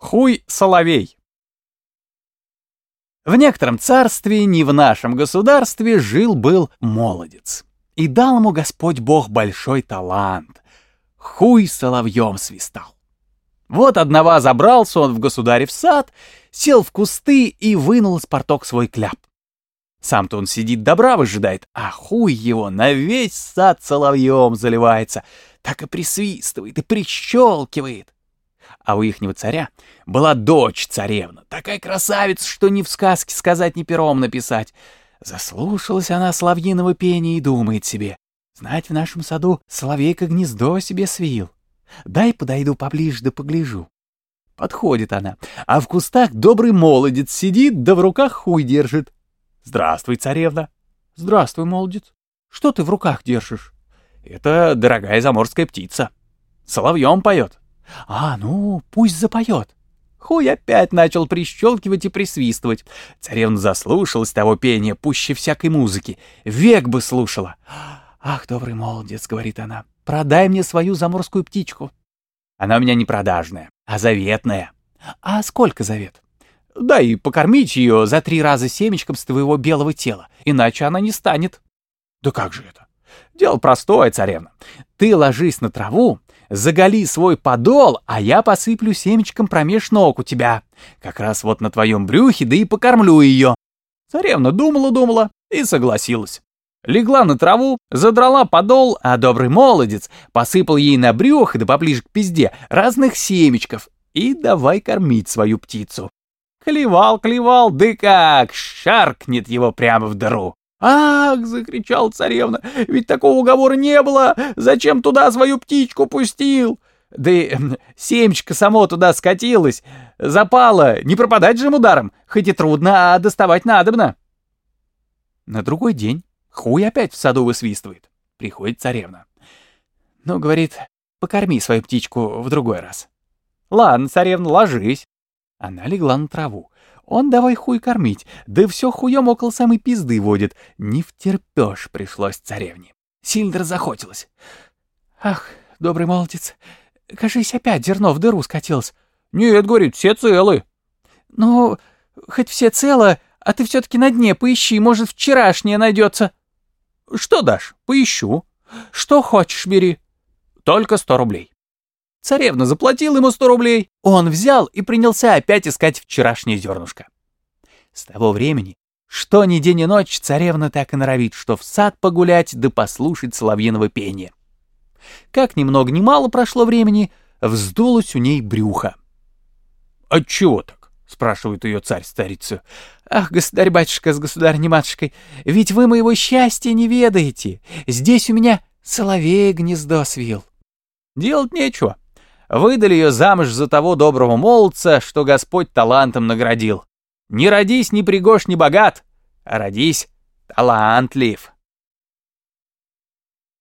Хуй-соловей. В некотором царстве, не в нашем государстве, жил-был молодец. И дал ему Господь Бог большой талант. Хуй соловьем свистал. Вот одного забрался он в государев сад, сел в кусты и вынул из порток свой кляп. Сам-то он сидит добра выжидает, а хуй его на весь сад соловьем заливается, так и присвистывает и прищелкивает а у ихнего царя была дочь царевна, такая красавица, что ни в сказке сказать, ни пером написать. Заслушалась она соловьиного пения и думает себе, знать в нашем саду соловейка гнездо себе свил. Дай подойду поближе да погляжу. Подходит она, а в кустах добрый молодец сидит, да в руках хуй держит. Здравствуй, царевна. Здравствуй, молодец. Что ты в руках держишь? Это дорогая заморская птица. Соловьем поет. А, ну, пусть запоет. Хуй опять начал прищелкивать и присвистывать. Царевна заслушалась того пения пуще всякой музыки. Век бы слушала. «Ах, добрый молодец», — говорит она, — «продай мне свою заморскую птичку». Она у меня не продажная, а заветная. А сколько завет? Да и покормить ее за три раза семечком с твоего белого тела, иначе она не станет. Да как же это? Дело простое, царевна. Ты ложись на траву, заголи свой подол, а я посыплю семечком промеж ног у тебя. Как раз вот на твоем брюхе, да и покормлю ее. Царевна думала-думала и согласилась. Легла на траву, задрала подол, а добрый молодец посыпал ей на брюхо, да поближе к пизде, разных семечков и давай кормить свою птицу. Клевал, клевал, да как, шаркнет его прямо в дыру. «Ах!» — закричал царевна. «Ведь такого уговора не было! Зачем туда свою птичку пустил?» Да и семечко само туда скатилось, запало, не пропадать же ему даром, хоть и трудно, а доставать надобно. На другой день хуй опять в саду высвистывает. Приходит царевна. Ну, говорит, покорми свою птичку в другой раз. Ладно, царевна, ложись. Она легла на траву. Он давай хуй кормить, да все хуем около самой пизды водит. Не втерпешь пришлось царевне. Сильно разохотилась. Ах, добрый молодец, кажись, опять зерно в дыру скатилось. Нет, говорит, все целы. Ну, хоть все целы, а ты все-таки на дне поищи, может, вчерашнее найдется. Что дашь? Поищу. Что хочешь, бери. Только сто рублей. Царевна заплатила ему сто рублей. Он взял и принялся опять искать вчерашнее зернышко. С того времени, что ни день и ночь, царевна так и норовит, что в сад погулять да послушать соловьиного пения. Как ни много ни мало прошло времени, вздулось у ней брюхо. «Отчего так?» — спрашивает ее царь-старицу. «Ах, государь-батюшка с государь-матушкой, ведь вы моего счастья не ведаете. Здесь у меня соловей гнездо свил». Делать нечего. Выдали ее замуж за того доброго молодца, что Господь талантом наградил. Не родись ни пригож, ни богат, а родись талантлив.